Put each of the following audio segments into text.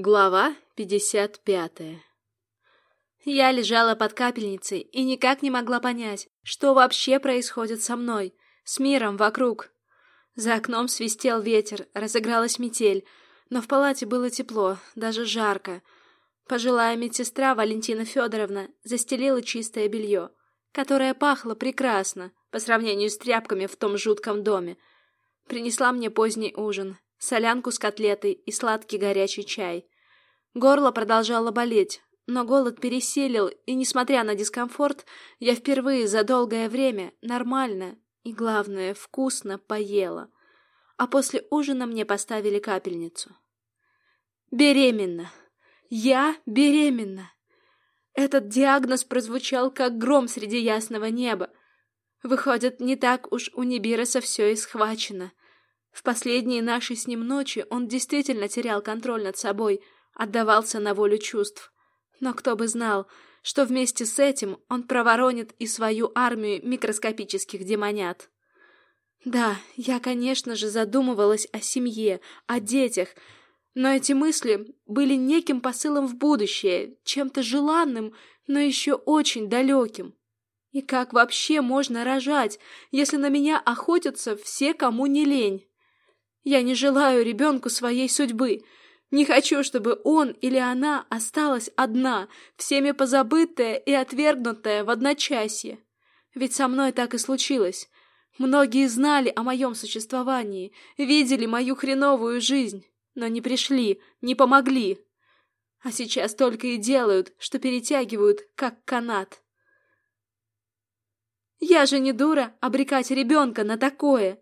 Глава 55 Я лежала под капельницей и никак не могла понять, что вообще происходит со мной, с миром вокруг. За окном свистел ветер, разыгралась метель, но в палате было тепло, даже жарко. Пожилая медсестра Валентина Федоровна застелила чистое белье, которое пахло прекрасно по сравнению с тряпками в том жутком доме. Принесла мне поздний ужин, солянку с котлетой и сладкий горячий чай. Горло продолжало болеть, но голод переселил, и, несмотря на дискомфорт, я впервые за долгое время нормально и, главное, вкусно поела. А после ужина мне поставили капельницу. Беременна. Я беременна. Этот диагноз прозвучал как гром среди ясного неба. Выходит, не так уж у Нибироса все и схвачено. В последние наши с ним ночи он действительно терял контроль над собой, отдавался на волю чувств. Но кто бы знал, что вместе с этим он проворонит и свою армию микроскопических демонят. Да, я, конечно же, задумывалась о семье, о детях, но эти мысли были неким посылом в будущее, чем-то желанным, но еще очень далеким. И как вообще можно рожать, если на меня охотятся все, кому не лень? Я не желаю ребенку своей судьбы. Не хочу, чтобы он или она осталась одна, всеми позабытая и отвергнутая в одночасье. Ведь со мной так и случилось. Многие знали о моем существовании, видели мою хреновую жизнь, но не пришли, не помогли. А сейчас только и делают, что перетягивают, как канат. Я же не дура обрекать ребенка на такое.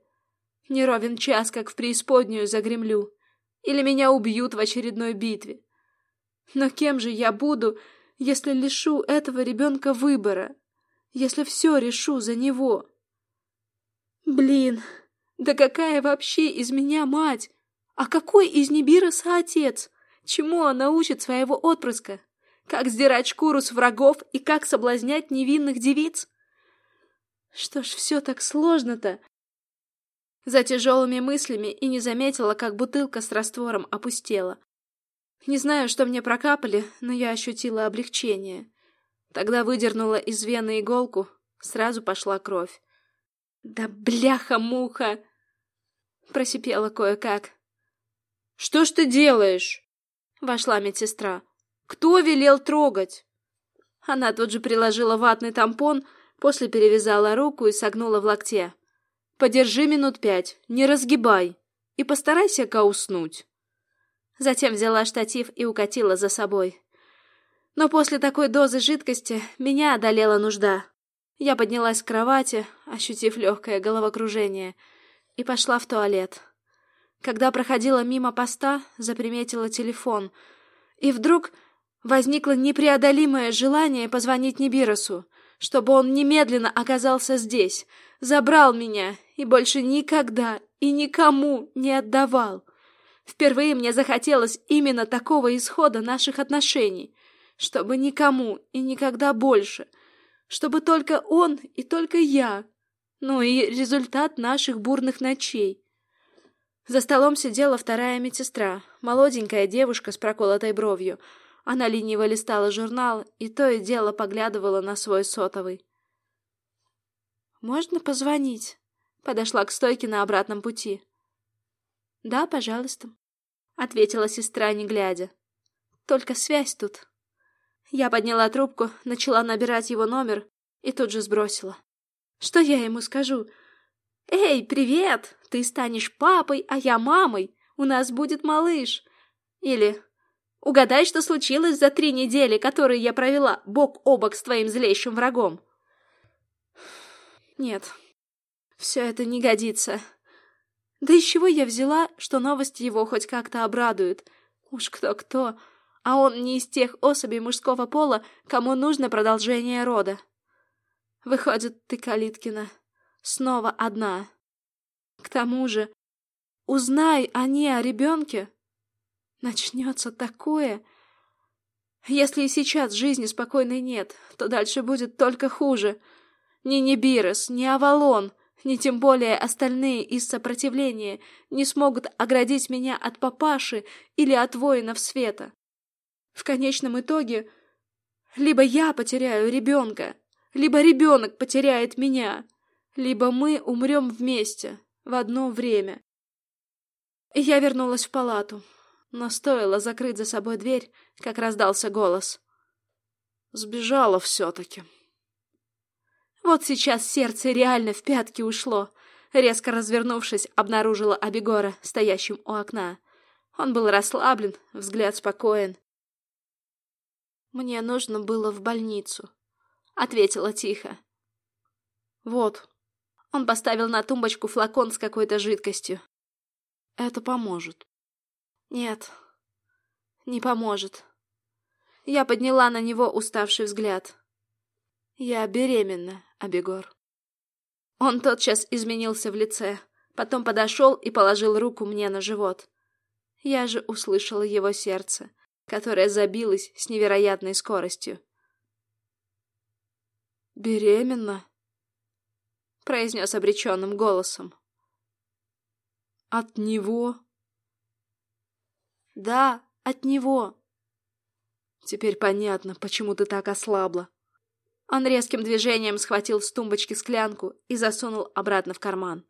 Не ровен час, как в преисподнюю загремлю. Или меня убьют в очередной битве. Но кем же я буду, если лишу этого ребенка выбора? Если все решу за него? Блин, да какая вообще из меня мать? А какой из Нибироса отец? Чему она учит своего отпрыска? Как сдирать шкуру с врагов и как соблазнять невинных девиц? Что ж все так сложно-то? За тяжелыми мыслями и не заметила, как бутылка с раствором опустела. Не знаю, что мне прокапали, но я ощутила облегчение. Тогда выдернула из вены иголку, сразу пошла кровь. «Да бляха-муха!» Просипела кое-как. «Что ж ты делаешь?» Вошла медсестра. «Кто велел трогать?» Она тут же приложила ватный тампон После перевязала руку и согнула в локте. «Подержи минут пять, не разгибай, и постарайся-ка уснуть». Затем взяла штатив и укатила за собой. Но после такой дозы жидкости меня одолела нужда. Я поднялась с кровати, ощутив легкое головокружение, и пошла в туалет. Когда проходила мимо поста, заприметила телефон, и вдруг возникло непреодолимое желание позвонить Нибиросу чтобы он немедленно оказался здесь, забрал меня и больше никогда и никому не отдавал. Впервые мне захотелось именно такого исхода наших отношений, чтобы никому и никогда больше, чтобы только он и только я, ну и результат наших бурных ночей. За столом сидела вторая медсестра, молоденькая девушка с проколотой бровью — она лениво листала журнал и то и дело поглядывала на свой сотовый. «Можно позвонить?» Подошла к стойке на обратном пути. «Да, пожалуйста», — ответила сестра, не глядя. «Только связь тут». Я подняла трубку, начала набирать его номер и тут же сбросила. «Что я ему скажу?» «Эй, привет! Ты станешь папой, а я мамой. У нас будет малыш». Или Угадай, что случилось за три недели, которые я провела бок о бок с твоим злейшим врагом. Нет, все это не годится. Да из чего я взяла, что новости его хоть как-то обрадуют? Уж кто-кто, а он не из тех особей мужского пола, кому нужно продолжение рода. Выходит, ты, Калиткина, снова одна. К тому же, узнай они о ребенке, Начнется такое... Если и сейчас жизни спокойной нет, то дальше будет только хуже. Ни Нибирос, ни Авалон, ни тем более остальные из сопротивления не смогут оградить меня от папаши или от воинов света. В конечном итоге, либо я потеряю ребенка, либо ребенок потеряет меня, либо мы умрем вместе в одно время. Я вернулась в палату, но стоило закрыть за собой дверь, как раздался голос. Сбежала все-таки. Вот сейчас сердце реально в пятки ушло. Резко развернувшись, обнаружила Абегора, стоящим у окна. Он был расслаблен, взгляд спокоен. «Мне нужно было в больницу», — ответила тихо. «Вот». Он поставил на тумбочку флакон с какой-то жидкостью. «Это поможет». «Нет, не поможет». Я подняла на него уставший взгляд. «Я беременна». Абегор. Он тотчас изменился в лице, потом подошел и положил руку мне на живот. Я же услышала его сердце, которое забилось с невероятной скоростью. «Беременна?» — произнес обреченным голосом. «От него?» «Да, от него». «Теперь понятно, почему ты так ослабла. Он резким движением схватил с тумбочки склянку и засунул обратно в карман.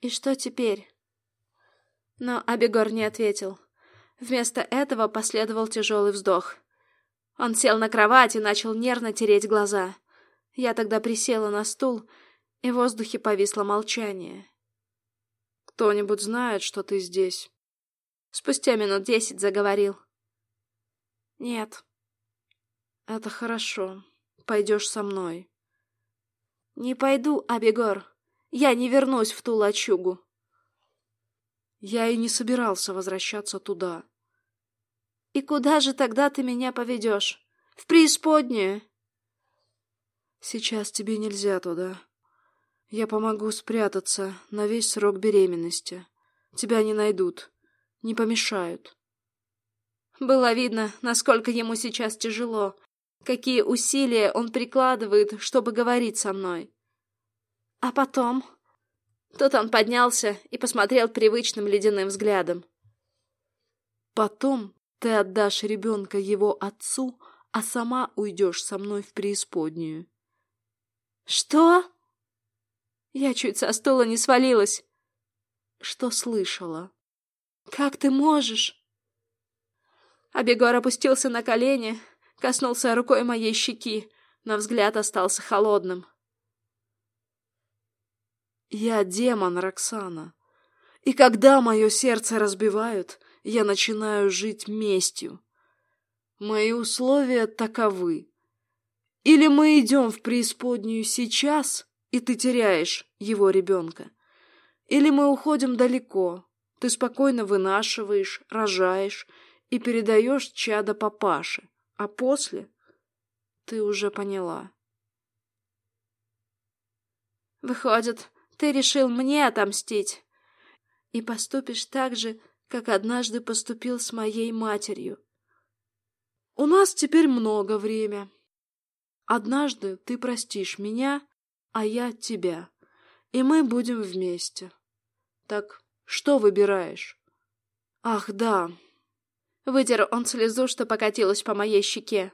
«И что теперь?» Но Абегор не ответил. Вместо этого последовал тяжелый вздох. Он сел на кровать и начал нервно тереть глаза. Я тогда присела на стул, и в воздухе повисло молчание. «Кто-нибудь знает, что ты здесь?» Спустя минут десять заговорил. «Нет». «Это хорошо пойдешь со мной. Не пойду, Абегор. Я не вернусь в ту лачугу. Я и не собирался возвращаться туда. И куда же тогда ты меня поведешь? В преисподнюю? Сейчас тебе нельзя туда. Я помогу спрятаться на весь срок беременности. Тебя не найдут, не помешают. Было видно, насколько ему сейчас тяжело, какие усилия он прикладывает, чтобы говорить со мной. А потом... Тут он поднялся и посмотрел привычным ледяным взглядом. Потом ты отдашь ребенка его отцу, а сама уйдешь со мной в преисподнюю. Что? Я чуть со стула не свалилась. Что слышала? Как ты можешь? Абегор опустился на колени, коснулся рукой моей щеки, но взгляд остался холодным. Я демон, Роксана. И когда мое сердце разбивают, я начинаю жить местью. Мои условия таковы. Или мы идем в преисподнюю сейчас, и ты теряешь его ребенка. Или мы уходим далеко, ты спокойно вынашиваешь, рожаешь и передаешь чадо папаше. А после ты уже поняла. Выходит, ты решил мне отомстить. И поступишь так же, как однажды поступил с моей матерью. У нас теперь много времени. Однажды ты простишь меня, а я тебя, и мы будем вместе. Так что выбираешь? Ах, да, Вытер он слезу, что покатилась по моей щеке.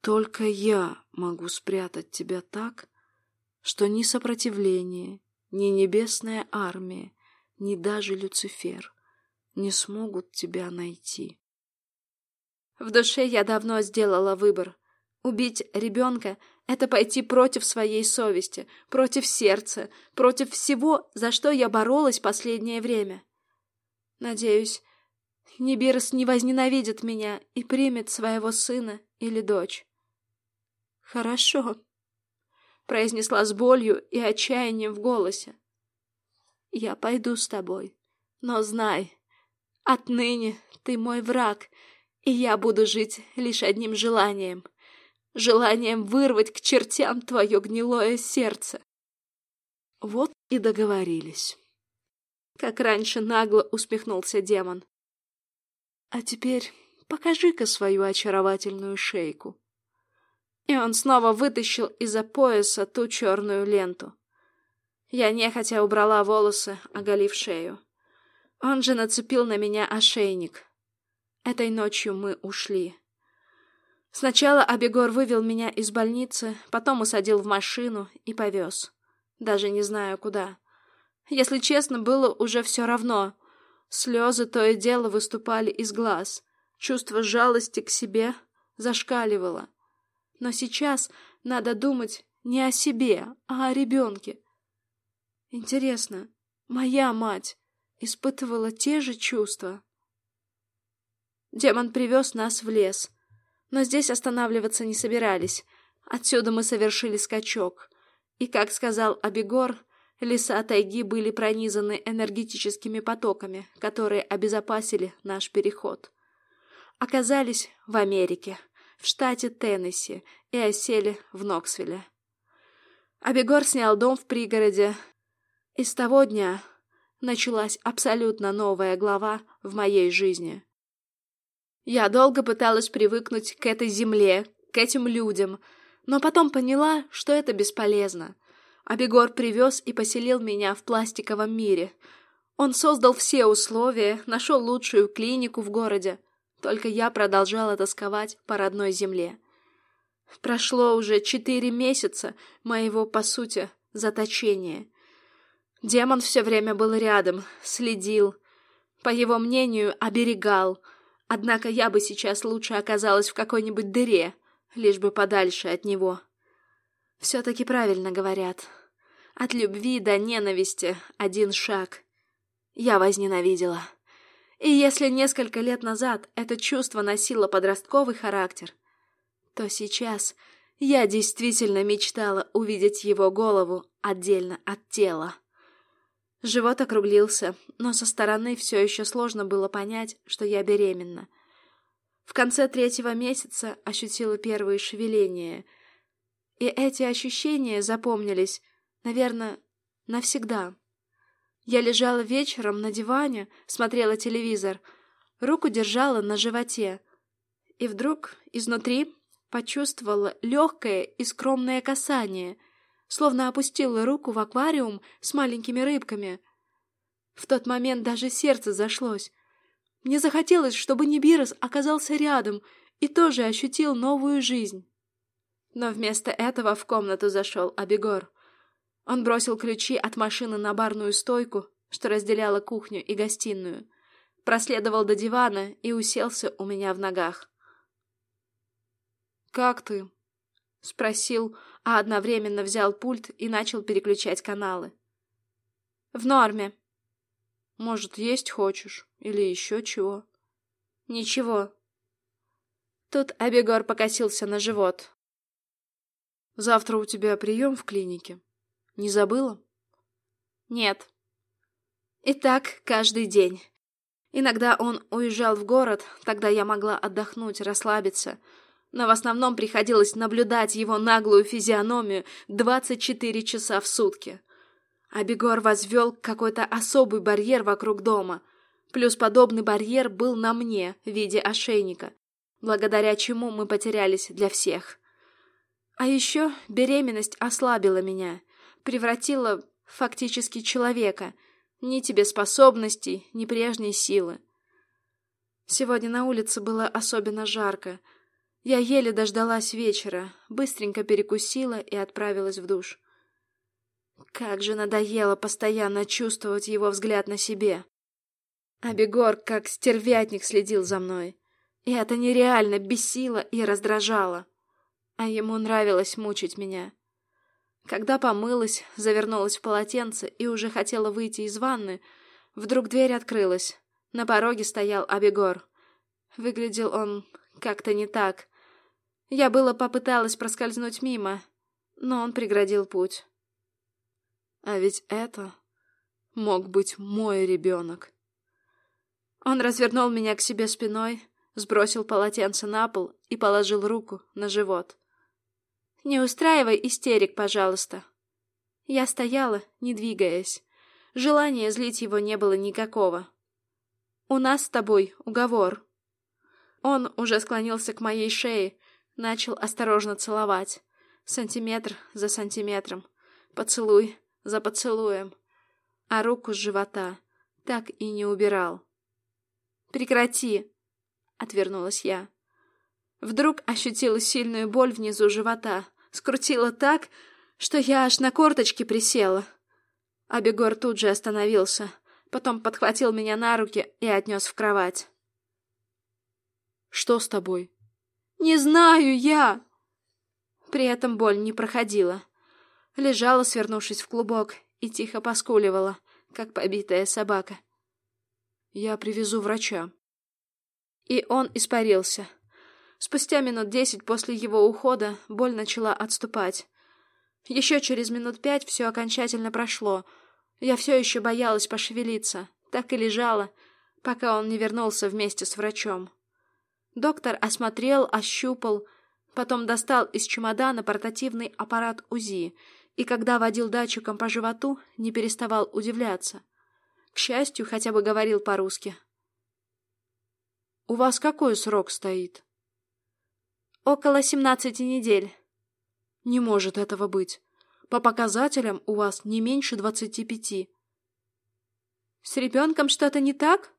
Только я могу спрятать тебя так, что ни сопротивление, ни небесная армия, ни даже Люцифер не смогут тебя найти. В душе я давно сделала выбор. Убить ребенка — это пойти против своей совести, против сердца, против всего, за что я боролась последнее время. Надеюсь, Нибирос не возненавидит меня и примет своего сына или дочь. «Хорошо», — произнесла с болью и отчаянием в голосе. «Я пойду с тобой, но знай, отныне ты мой враг, и я буду жить лишь одним желанием — желанием вырвать к чертям твое гнилое сердце». Вот и договорились. Как раньше нагло усмехнулся демон. А теперь покажи-ка свою очаровательную шейку. И он снова вытащил из-за пояса ту черную ленту. Я нехотя убрала волосы, оголив шею. Он же нацепил на меня ошейник. Этой ночью мы ушли. Сначала Абегор вывел меня из больницы, потом усадил в машину и повез. Даже не знаю куда. Если честно, было уже все равно. Слезы то и дело выступали из глаз. Чувство жалости к себе зашкаливало. Но сейчас надо думать не о себе, а о ребенке. Интересно, моя мать испытывала те же чувства? Демон привез нас в лес. Но здесь останавливаться не собирались. Отсюда мы совершили скачок. И, как сказал Абегор, леса тайги были пронизаны энергетическими потоками, которые обезопасили наш переход. Оказались в Америке, в штате Теннесси, и осели в Ноксвилле. Абегор снял дом в пригороде, и с того дня началась абсолютно новая глава в моей жизни. Я долго пыталась привыкнуть к этой земле, к этим людям, но потом поняла, что это бесполезно. Абегор привез и поселил меня в пластиковом мире. Он создал все условия, нашел лучшую клинику в городе. Только я продолжала тосковать по родной земле. Прошло уже четыре месяца моего, по сути, заточения. Демон все время был рядом, следил. По его мнению, оберегал — Однако я бы сейчас лучше оказалась в какой-нибудь дыре, лишь бы подальше от него. Все-таки правильно говорят. От любви до ненависти один шаг. Я возненавидела. И если несколько лет назад это чувство носило подростковый характер, то сейчас я действительно мечтала увидеть его голову отдельно от тела. Живот округлился, но со стороны все еще сложно было понять, что я беременна. В конце третьего месяца ощутила первые шевеления, и эти ощущения запомнились, наверное, навсегда. Я лежала вечером на диване, смотрела телевизор, руку держала на животе, и вдруг изнутри почувствовала легкое и скромное касание — словно опустила руку в аквариум с маленькими рыбками. В тот момент даже сердце зашлось. Мне захотелось, чтобы Нибирос оказался рядом и тоже ощутил новую жизнь. Но вместо этого в комнату зашел Абегор. Он бросил ключи от машины на барную стойку, что разделяла кухню и гостиную, проследовал до дивана и уселся у меня в ногах. «Как ты?» — спросил а одновременно взял пульт и начал переключать каналы. «В норме». «Может, есть хочешь? Или еще чего?» «Ничего». Тут Абегор покосился на живот. «Завтра у тебя прием в клинике. Не забыла?» «Нет». И так каждый день. Иногда он уезжал в город, тогда я могла отдохнуть, расслабиться — но в основном приходилось наблюдать его наглую физиономию 24 часа в сутки. Абегор возвел какой-то особый барьер вокруг дома. Плюс подобный барьер был на мне в виде ошейника, благодаря чему мы потерялись для всех. А еще беременность ослабила меня, превратила фактически человека. Ни тебе способностей, ни прежней силы. Сегодня на улице было особенно жарко, я еле дождалась вечера, быстренько перекусила и отправилась в душ. Как же надоело постоянно чувствовать его взгляд на себе. А как стервятник, следил за мной. И это нереально бесило и раздражало. А ему нравилось мучить меня. Когда помылась, завернулась в полотенце и уже хотела выйти из ванны, вдруг дверь открылась. На пороге стоял Абегор. Выглядел он как-то не так. Я было попыталась проскользнуть мимо, но он преградил путь. А ведь это мог быть мой ребенок. Он развернул меня к себе спиной, сбросил полотенце на пол и положил руку на живот. «Не устраивай истерик, пожалуйста». Я стояла, не двигаясь. Желания злить его не было никакого. «У нас с тобой уговор». Он уже склонился к моей шее, Начал осторожно целовать. Сантиметр за сантиметром. Поцелуй за поцелуем, а руку с живота так и не убирал. «Прекрати!» — отвернулась я. Вдруг ощутила сильную боль внизу живота, скрутила так, что я аж на корточки присела. А Бегор тут же остановился, потом подхватил меня на руки и отнес в кровать. «Что с тобой?» «Не знаю я!» При этом боль не проходила. Лежала, свернувшись в клубок, и тихо поскуливала, как побитая собака. «Я привезу врача». И он испарился. Спустя минут десять после его ухода боль начала отступать. Еще через минут пять все окончательно прошло. Я все еще боялась пошевелиться, так и лежала, пока он не вернулся вместе с врачом. Доктор осмотрел, ощупал, потом достал из чемодана портативный аппарат УЗИ, и когда водил датчиком по животу, не переставал удивляться. К счастью, хотя бы говорил по-русски. «У вас какой срок стоит?» Около семнадцати недель. Не может этого быть. По показателям у вас не меньше двадцати пяти. С ребенком что-то не так?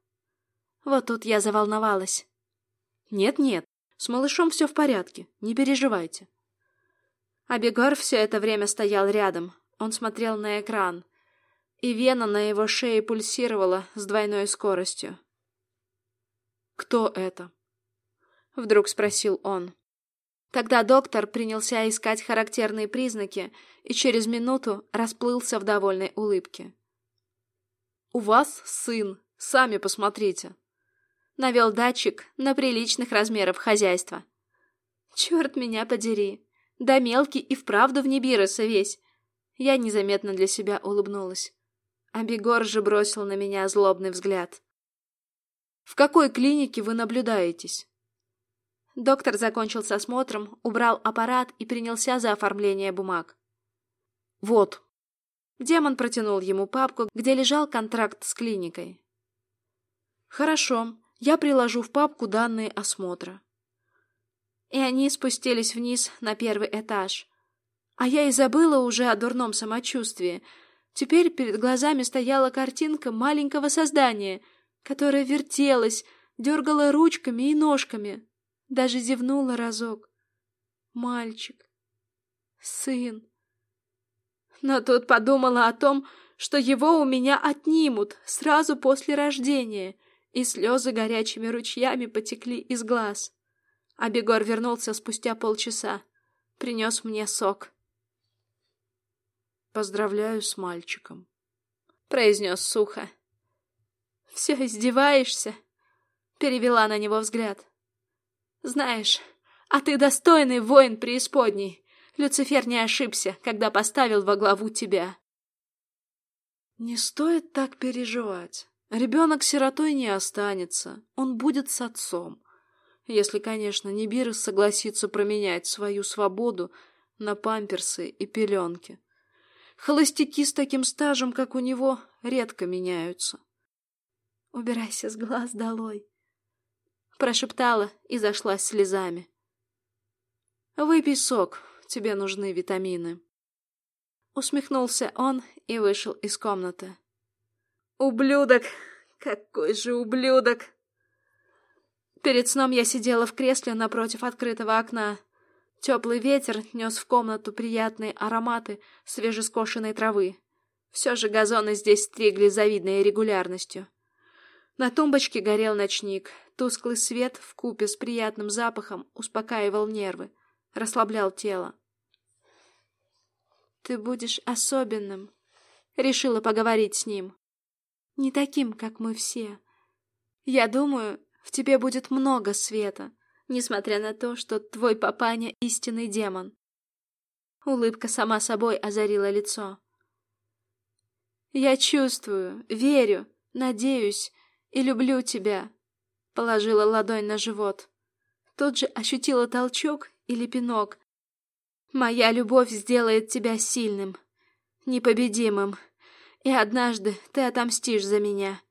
Вот тут я заволновалась. Нет-нет, с малышом все в порядке, не переживайте. Абегор все это время стоял рядом. Он смотрел на экран, и вена на его шее пульсировала с двойной скоростью. «Кто это?» — вдруг спросил он. Тогда доктор принялся искать характерные признаки и через минуту расплылся в довольной улыбке. «У вас сын, сами посмотрите!» Навел датчик на приличных размеров хозяйства. «Черт меня подери! Да мелкий и вправду в Нибироса весь!» Я незаметно для себя улыбнулась. А Бегор же бросил на меня злобный взгляд. «В какой клинике вы наблюдаетесь?» Доктор закончил с осмотром, убрал аппарат и принялся за оформление бумаг. «Вот». Демон протянул ему папку, где лежал контракт с клиникой. «Хорошо, я приложу в папку данные осмотра». И они спустились вниз на первый этаж. А я и забыла уже о дурном самочувствии. Теперь перед глазами стояла картинка маленького создания, которое вертелось, дергало ручками и ножками, даже зевнула разок. Мальчик. Сын. Но тут подумала о том, что его у меня отнимут сразу после рождения, и слезы горячими ручьями потекли из глаз. А Бегор вернулся спустя полчаса. Принес мне сок. «Поздравляю с мальчиком», — произнес сухо. «Все издеваешься?» — перевела на него взгляд. Знаешь, а ты достойный воин преисподней. Люцифер не ошибся, когда поставил во главу тебя. Не стоит так переживать. Ребенок сиротой не останется. Он будет с отцом. Если, конечно, Нибирос согласится променять свою свободу на памперсы и пеленки. Холостяки с таким стажем, как у него, редко меняются. Убирайся с глаз долой прошептала и зашлась слезами. «Выпей сок, тебе нужны витамины». Усмехнулся он и вышел из комнаты. «Ублюдок! Какой же ублюдок!» Перед сном я сидела в кресле напротив открытого окна. Теплый ветер нес в комнату приятные ароматы свежескошенной травы. Все же газоны здесь стригли завидной регулярностью. На тумбочке горел ночник. Тусклый свет в купе с приятным запахом успокаивал нервы, расслаблял тело. «Ты будешь особенным», — решила поговорить с ним. «Не таким, как мы все. Я думаю, в тебе будет много света, несмотря на то, что твой папаня — истинный демон». Улыбка сама собой озарила лицо. «Я чувствую, верю, надеюсь, и люблю тебя», — положила ладонь на живот. Тут же ощутила толчок или пинок. «Моя любовь сделает тебя сильным, непобедимым, и однажды ты отомстишь за меня,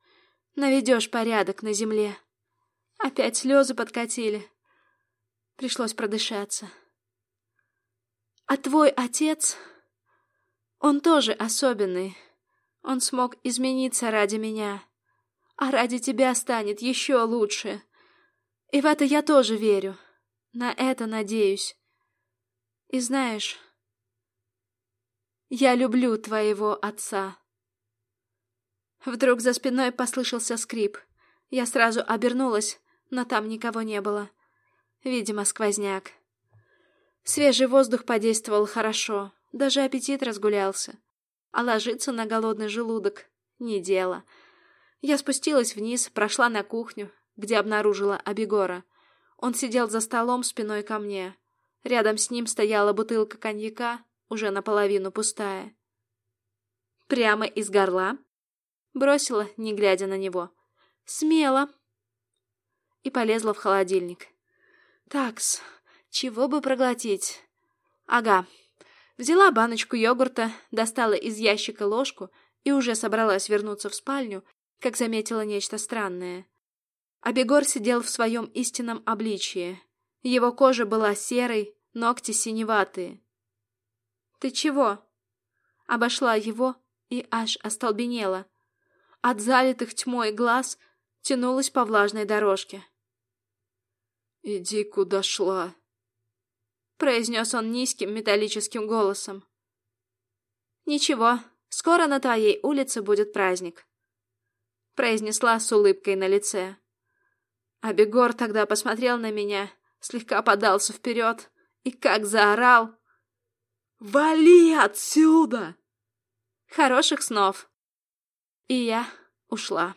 наведешь порядок на земле». Опять слезы подкатили. Пришлось продышаться. «А твой отец...» Он тоже особенный. Он смог измениться ради меня. А ради тебя станет еще лучше. И в это я тоже верю. На это надеюсь. И знаешь, я люблю твоего отца. Вдруг за спиной послышался скрип. Я сразу обернулась, но там никого не было. Видимо, сквозняк. Свежий воздух подействовал хорошо, даже аппетит разгулялся. А ложиться на голодный желудок — не дело. Я спустилась вниз, прошла на кухню, где обнаружила Абегора. Он сидел за столом спиной ко мне. Рядом с ним стояла бутылка коньяка, уже наполовину пустая. «Прямо из горла?» Бросила, не глядя на него. «Смело!» И полезла в холодильник. «Такс, чего бы проглотить?» «Ага». Взяла баночку йогурта, достала из ящика ложку и уже собралась вернуться в спальню, как заметила нечто странное. Абегор сидел в своем истинном обличье. Его кожа была серой, ногти синеватые. «Ты чего?» Обошла его и аж остолбенела. От залитых тьмой глаз тянулась по влажной дорожке. «Иди, куда шла», — произнес он низким металлическим голосом. «Ничего, скоро на твоей улице будет праздник», — произнесла с улыбкой на лице. А Бегор тогда посмотрел на меня, слегка подался вперед и как заорал. «Вали отсюда!» Хороших снов. И я ушла.